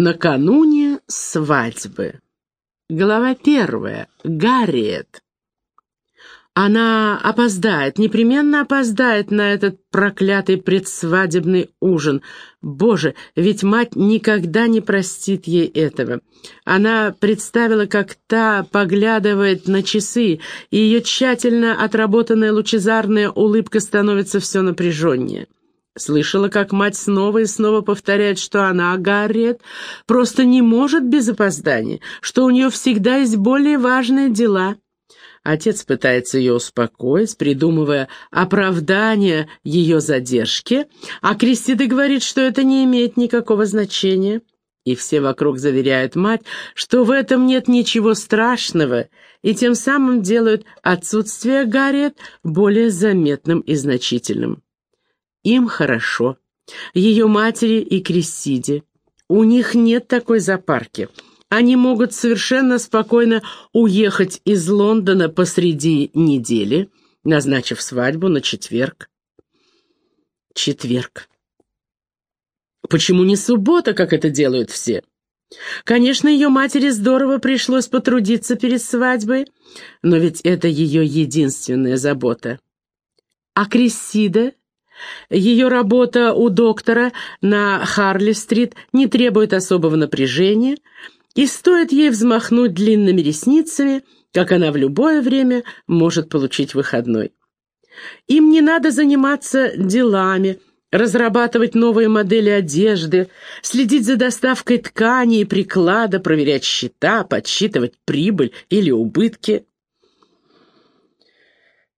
Накануне свадьбы. Глава первая. Гарриет. Она опоздает, непременно опоздает на этот проклятый предсвадебный ужин. Боже, ведь мать никогда не простит ей этого. Она представила, как та поглядывает на часы, и ее тщательно отработанная лучезарная улыбка становится все напряженнее. Слышала, как мать снова и снова повторяет, что она, Гарриет, просто не может без опоздания, что у нее всегда есть более важные дела. Отец пытается ее успокоить, придумывая оправдание ее задержки, а Кристида говорит, что это не имеет никакого значения. И все вокруг заверяют мать, что в этом нет ничего страшного, и тем самым делают отсутствие Гарриет более заметным и значительным. Им хорошо. Ее матери и Крессиде. У них нет такой запарки. Они могут совершенно спокойно уехать из Лондона посреди недели, назначив свадьбу на четверг. Четверг. Почему не суббота, как это делают все? Конечно, ее матери здорово пришлось потрудиться перед свадьбой, но ведь это ее единственная забота. А Крессида ее работа у доктора на Харли-стрит не требует особого напряжения, и стоит ей взмахнуть длинными ресницами, как она в любое время может получить выходной. Им не надо заниматься делами, разрабатывать новые модели одежды, следить за доставкой ткани и приклада, проверять счета, подсчитывать прибыль или убытки.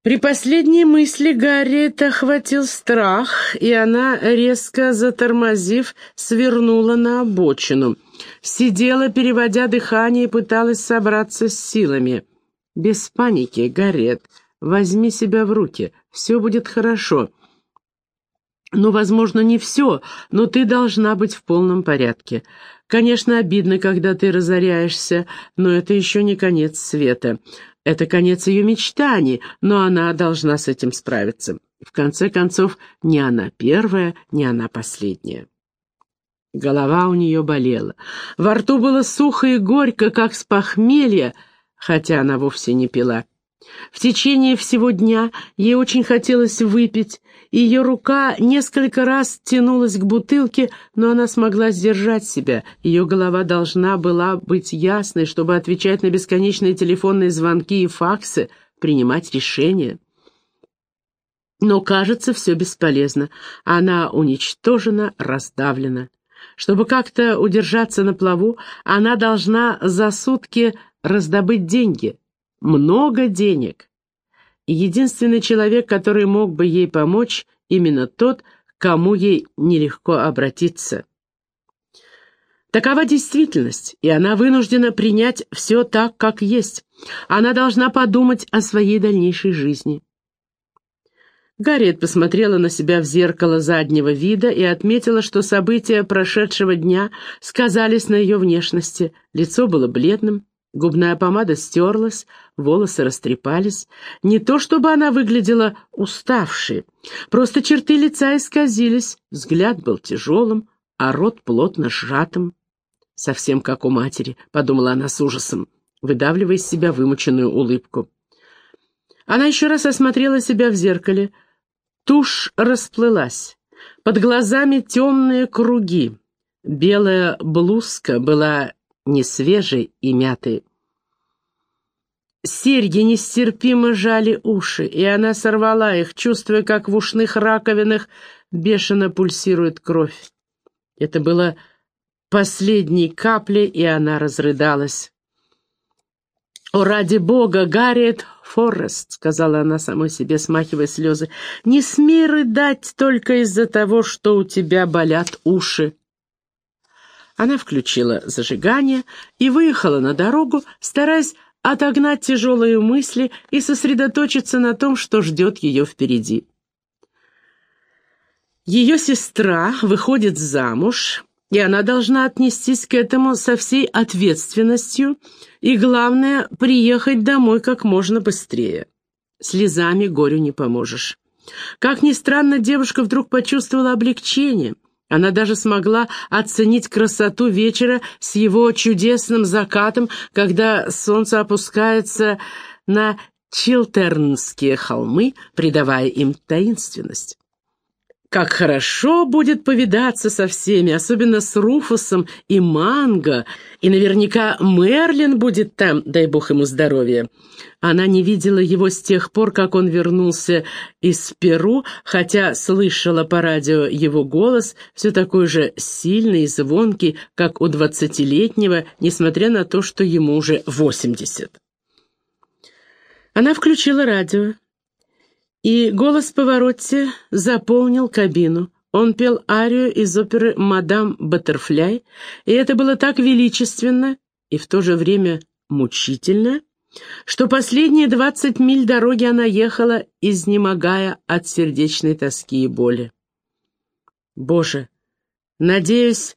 При последней мысли Гарриет охватил страх, и она, резко затормозив, свернула на обочину. Сидела, переводя дыхание, и пыталась собраться с силами. «Без паники, Гарриет, возьми себя в руки, все будет хорошо». «Ну, возможно, не все, но ты должна быть в полном порядке. Конечно, обидно, когда ты разоряешься, но это еще не конец света. Это конец ее мечтаний, но она должна с этим справиться. В конце концов, не она первая, не она последняя. Голова у нее болела. Во рту было сухо и горько, как с похмелья, хотя она вовсе не пила. В течение всего дня ей очень хотелось выпить, ее рука несколько раз тянулась к бутылке, но она смогла сдержать себя. Ее голова должна была быть ясной, чтобы отвечать на бесконечные телефонные звонки и факсы, принимать решения. Но, кажется, все бесполезно. Она уничтожена, раздавлена. Чтобы как-то удержаться на плаву, она должна за сутки раздобыть деньги. Много денег и единственный человек, который мог бы ей помочь, именно тот, кому ей нелегко обратиться. Такова действительность, и она вынуждена принять все так, как есть. Она должна подумать о своей дальнейшей жизни. Гарриет посмотрела на себя в зеркало заднего вида и отметила, что события прошедшего дня сказались на ее внешности. Лицо было бледным, Губная помада стерлась, волосы растрепались. Не то чтобы она выглядела уставшей, просто черты лица исказились, взгляд был тяжелым, а рот плотно сжатым. «Совсем как у матери», — подумала она с ужасом, выдавливая из себя вымученную улыбку. Она еще раз осмотрела себя в зеркале. Тушь расплылась. Под глазами темные круги. Белая блузка была не свежей и мятой. Серьги нестерпимо жали уши, и она сорвала их, чувствуя, как в ушных раковинах бешено пульсирует кровь. Это было последней каплей, и она разрыдалась. «О, ради бога, Гарриет Форест!» — сказала она самой себе, смахивая слезы. «Не смей рыдать только из-за того, что у тебя болят уши!» Она включила зажигание и выехала на дорогу, стараясь отогнать тяжелые мысли и сосредоточиться на том, что ждет ее впереди. Ее сестра выходит замуж, и она должна отнестись к этому со всей ответственностью и, главное, приехать домой как можно быстрее. Слезами горю не поможешь. Как ни странно, девушка вдруг почувствовала облегчение – Она даже смогла оценить красоту вечера с его чудесным закатом, когда солнце опускается на Чилтернские холмы, придавая им таинственность. Как хорошо будет повидаться со всеми, особенно с Руфусом и Манго, и наверняка Мерлин будет там, дай бог ему здоровья. Она не видела его с тех пор, как он вернулся из Перу, хотя слышала по радио его голос, все такой же сильный и звонкий, как у двадцатилетнего, несмотря на то, что ему уже восемьдесят. Она включила радио. И голос Поворотти заполнил кабину. Он пел арию из оперы «Мадам Баттерфляй», и это было так величественно и в то же время мучительно, что последние двадцать миль дороги она ехала, изнемогая от сердечной тоски и боли. «Боже, надеюсь,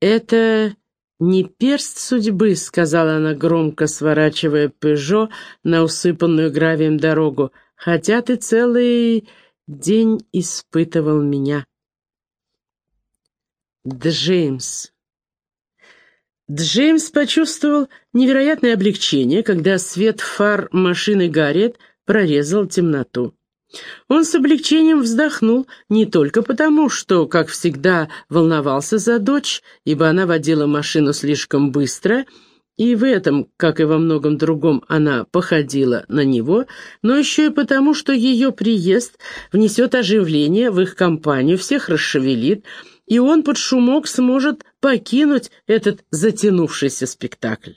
это не перст судьбы», — сказала она громко, сворачивая «Пежо» на усыпанную гравием дорогу, — хотя ты целый день испытывал меня. Джеймс. Джеймс почувствовал невероятное облегчение, когда свет фар машины Гарриет прорезал темноту. Он с облегчением вздохнул не только потому, что, как всегда, волновался за дочь, ибо она водила машину слишком быстро — и в этом, как и во многом другом, она походила на него, но еще и потому, что ее приезд внесет оживление в их компанию, всех расшевелит, и он под шумок сможет покинуть этот затянувшийся спектакль.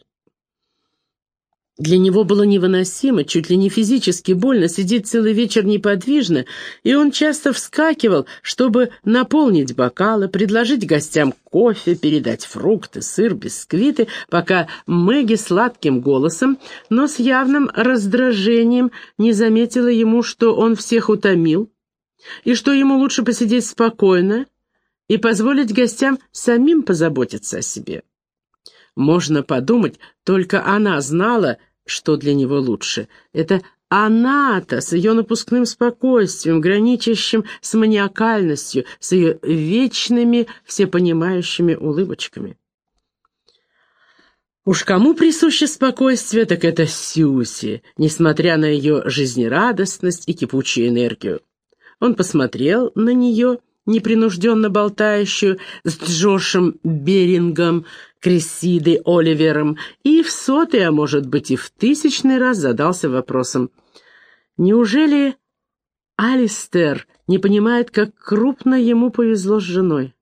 Для него было невыносимо, чуть ли не физически больно сидеть целый вечер неподвижно, и он часто вскакивал, чтобы наполнить бокалы, предложить гостям кофе, передать фрукты, сыр, бисквиты, пока Мэгги сладким голосом, но с явным раздражением не заметила ему, что он всех утомил, и что ему лучше посидеть спокойно и позволить гостям самим позаботиться о себе. Можно подумать, только она знала, что для него лучше. Это она-то с ее напускным спокойствием, граничащим с маниакальностью, с ее вечными всепонимающими улыбочками. Уж кому присуще спокойствие, так это Сьюси, несмотря на ее жизнерадостность и кипучую энергию. Он посмотрел на нее, непринужденно болтающую с Джошем Берингом, Крессидой, Оливером, и в сотый, а может быть и в тысячный раз задался вопросом. Неужели Алистер не понимает, как крупно ему повезло с женой?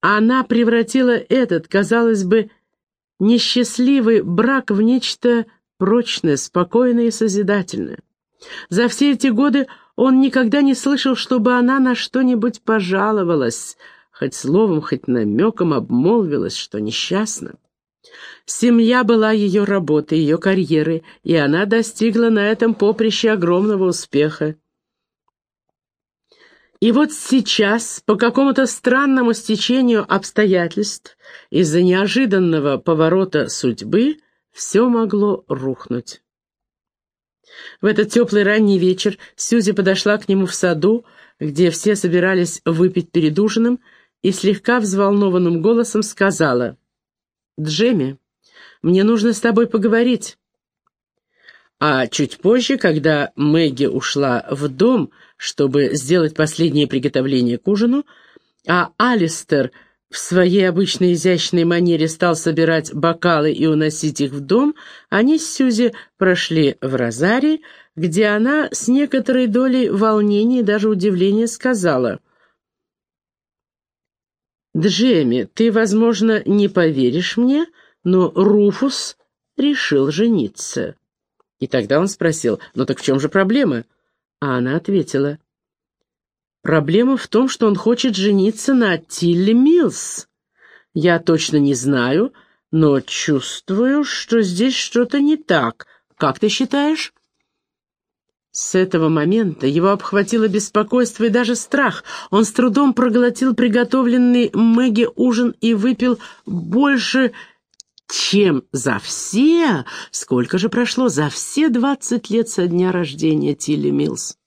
Она превратила этот, казалось бы, несчастливый брак в нечто прочное, спокойное и созидательное. За все эти годы он никогда не слышал, чтобы она на что-нибудь пожаловалась — хоть словом, хоть намеком обмолвилась, что несчастна. Семья была ее работой, ее карьерой, и она достигла на этом поприще огромного успеха. И вот сейчас, по какому-то странному стечению обстоятельств, из-за неожиданного поворота судьбы, все могло рухнуть. В этот теплый ранний вечер Сюзи подошла к нему в саду, где все собирались выпить перед ужином, и слегка взволнованным голосом сказала, «Джемми, мне нужно с тобой поговорить». А чуть позже, когда Мэгги ушла в дом, чтобы сделать последнее приготовление к ужину, а Алистер в своей обычной изящной манере стал собирать бокалы и уносить их в дом, они с Сюзи прошли в Розари, где она с некоторой долей волнения и даже удивления сказала, «Джемми, ты, возможно, не поверишь мне, но Руфус решил жениться». И тогда он спросил, «Ну так в чем же проблема?» А она ответила, «Проблема в том, что он хочет жениться на Тилли Милс. Я точно не знаю, но чувствую, что здесь что-то не так. Как ты считаешь?» С этого момента его обхватило беспокойство и даже страх. Он с трудом проглотил приготовленный Мэгги ужин и выпил больше, чем за все... Сколько же прошло? За все двадцать лет со дня рождения Тилли Милс.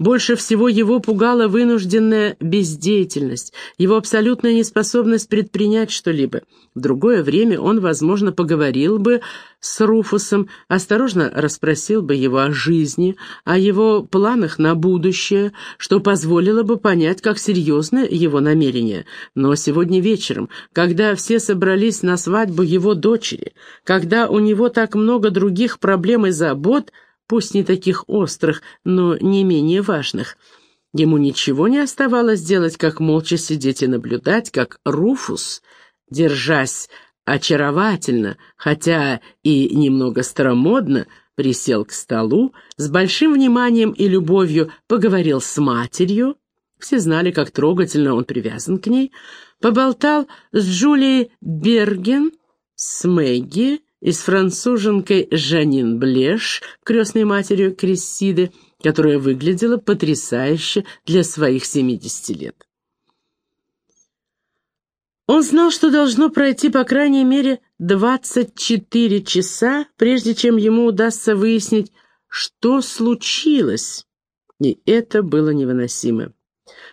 Больше всего его пугала вынужденная бездеятельность, его абсолютная неспособность предпринять что-либо. В другое время он, возможно, поговорил бы с Руфусом, осторожно расспросил бы его о жизни, о его планах на будущее, что позволило бы понять, как серьезны его намерения. Но сегодня вечером, когда все собрались на свадьбу его дочери, когда у него так много других проблем и забот, пусть не таких острых, но не менее важных, ему ничего не оставалось делать, как молча сидеть и наблюдать, как Руфус, держась очаровательно, хотя и немного старомодно, присел к столу, с большим вниманием и любовью поговорил с матерью, все знали, как трогательно он привязан к ней, поболтал с Джулией Берген, с Мэгги и с француженкой Жанин Блеш, крестной матерью Крессиды, которая выглядела потрясающе для своих 70 лет. Он знал, что должно пройти по крайней мере 24 часа, прежде чем ему удастся выяснить, что случилось, и это было невыносимо.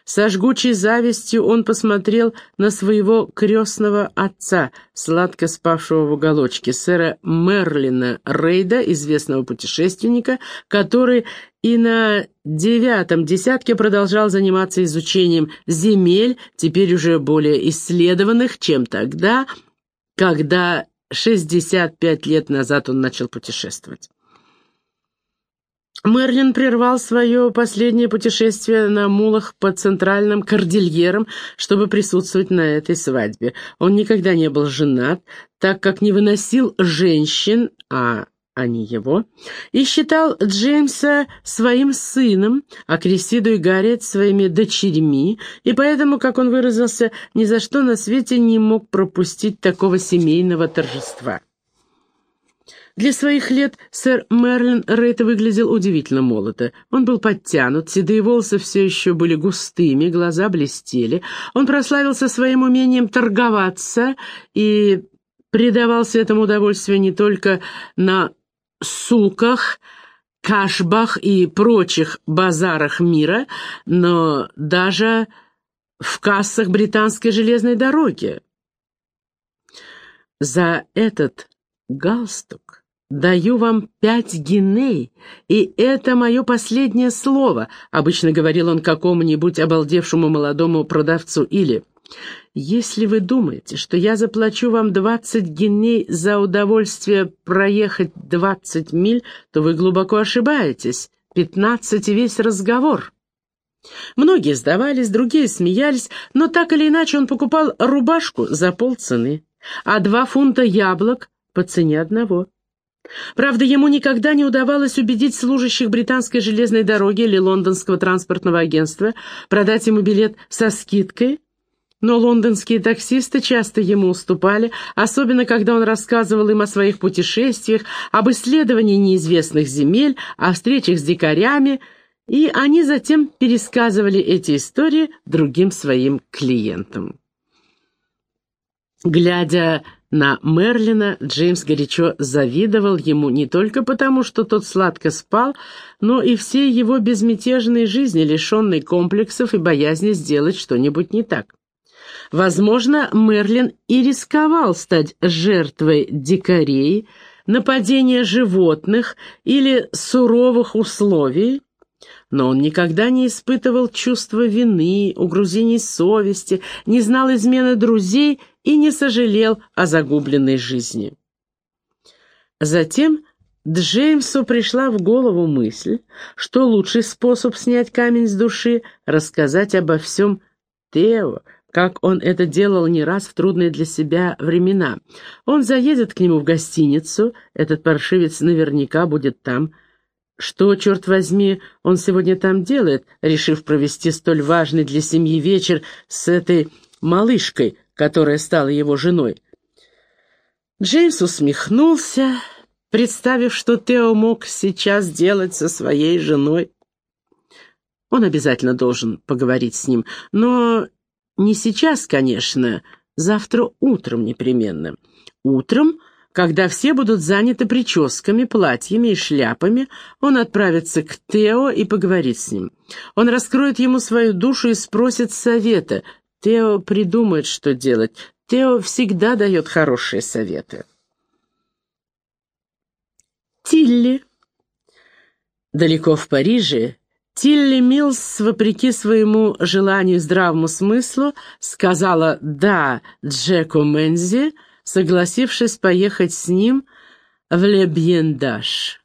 Со жгучей завистью он посмотрел на своего крестного отца, сладко спавшего в уголочке, сэра Мерлина Рейда, известного путешественника, который и на девятом десятке продолжал заниматься изучением земель, теперь уже более исследованных, чем тогда, когда 65 лет назад он начал путешествовать. Мерлин прервал свое последнее путешествие на мулах по центральным кордильерам, чтобы присутствовать на этой свадьбе. Он никогда не был женат, так как не выносил женщин, а они его, и считал Джеймса своим сыном, а Крисиду и Гарриет своими дочерьми, и поэтому, как он выразился, ни за что на свете не мог пропустить такого семейного торжества. Для своих лет сэр Мерлин Рейт выглядел удивительно молодо. Он был подтянут, седые волосы все еще были густыми, глаза блестели. Он прославился своим умением торговаться и предавался этому удовольствию не только на суках, кашбах и прочих базарах мира, но даже в кассах британской железной дороги. За этот галстук «Даю вам пять гиней, и это мое последнее слово», — обычно говорил он какому-нибудь обалдевшему молодому продавцу, или «Если вы думаете, что я заплачу вам двадцать гиней за удовольствие проехать двадцать миль, то вы глубоко ошибаетесь. Пятнадцать и весь разговор». Многие сдавались, другие смеялись, но так или иначе он покупал рубашку за полцены, а два фунта яблок по цене одного. Правда, ему никогда не удавалось убедить служащих британской железной дороги или лондонского транспортного агентства продать ему билет со скидкой, но лондонские таксисты часто ему уступали, особенно когда он рассказывал им о своих путешествиях, об исследовании неизвестных земель, о встречах с дикарями, и они затем пересказывали эти истории другим своим клиентам. Глядя на Мерлина Джеймс горячо завидовал ему не только потому, что тот сладко спал, но и всей его безмятежной жизни, лишенной комплексов и боязни сделать что-нибудь не так. Возможно, Мерлин и рисковал стать жертвой дикарей, нападения животных или суровых условий, но он никогда не испытывал чувства вины, угрузений совести, не знал измены друзей и не сожалел о загубленной жизни. Затем Джеймсу пришла в голову мысль, что лучший способ снять камень с души — рассказать обо всем Тео, как он это делал не раз в трудные для себя времена. Он заедет к нему в гостиницу, этот паршивец наверняка будет там. Что, черт возьми, он сегодня там делает, решив провести столь важный для семьи вечер с этой малышкой, которая стала его женой. Джеймс усмехнулся, представив, что Тео мог сейчас делать со своей женой. Он обязательно должен поговорить с ним, но не сейчас, конечно, завтра утром непременно. Утром, Когда все будут заняты прическами, платьями и шляпами, он отправится к Тео и поговорит с ним. Он раскроет ему свою душу и спросит совета. Тео придумает, что делать. Тео всегда дает хорошие советы. Тилли. Далеко в Париже Тилли Милс, вопреки своему желанию здравому смыслу, сказала «да» Джеку Мензи, согласившись поехать с ним в Лебьендаш.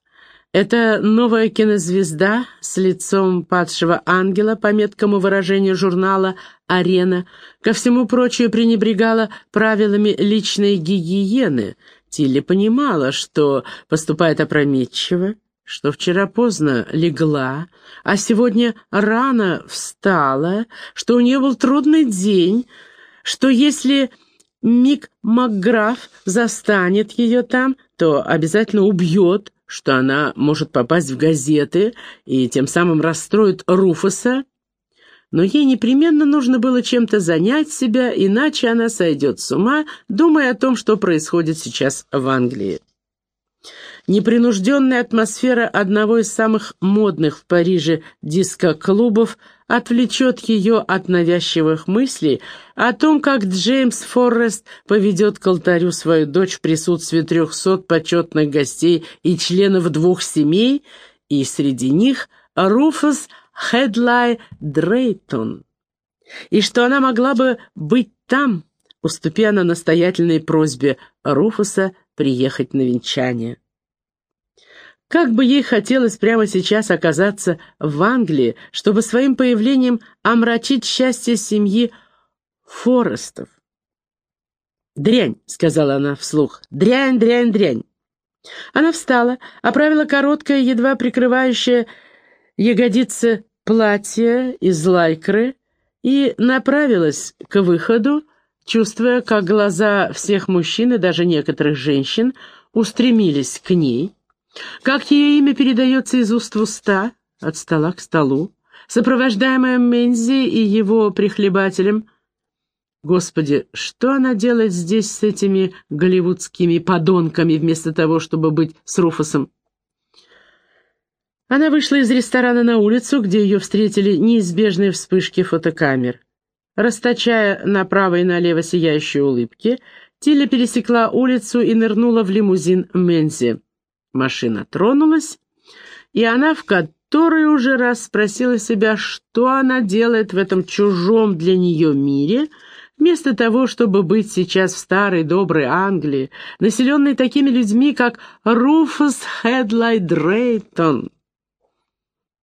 Это новая кинозвезда с лицом падшего ангела, по меткому выражению журнала «Арена», ко всему прочему пренебрегала правилами личной гигиены. Тилли понимала, что поступает опрометчиво, что вчера поздно легла, а сегодня рано встала, что у нее был трудный день, что если Мик Макграф застанет ее там, то обязательно убьет, что она может попасть в газеты и тем самым расстроит Руфуса. Но ей непременно нужно было чем-то занять себя, иначе она сойдет с ума, думая о том, что происходит сейчас в Англии. Непринужденная атмосфера одного из самых модных в Париже диско-клубов отвлечет ее от навязчивых мыслей о том, как Джеймс Форрест поведет к алтарю свою дочь в присутствии трехсот почетных гостей и членов двух семей, и среди них Руфус Хедлай Дрейтон, и что она могла бы быть там, уступя на настоятельной просьбе Руфуса приехать на венчание. Как бы ей хотелось прямо сейчас оказаться в Англии, чтобы своим появлением омрачить счастье семьи Форестов. «Дрянь», — сказала она вслух, — «дрянь, дрянь, дрянь». Она встала, оправила короткое, едва прикрывающее ягодицы платье из лайкры и направилась к выходу, чувствуя, как глаза всех мужчин и даже некоторых женщин устремились к ней, как ее имя передается из уст в уста, от стола к столу, сопровождаемая Мензи и его прихлебателем. Господи, что она делает здесь с этими голливудскими подонками, вместо того, чтобы быть с Руфусом? Она вышла из ресторана на улицу, где ее встретили неизбежные вспышки фотокамер. Расточая направо и налево сияющие улыбки, Тиля пересекла улицу и нырнула в лимузин Мензи. Машина тронулась, и она в который уже раз спросила себя, что она делает в этом чужом для нее мире, вместо того, чтобы быть сейчас в старой доброй Англии, населенной такими людьми, как Руфус Хедлай Дрейтон.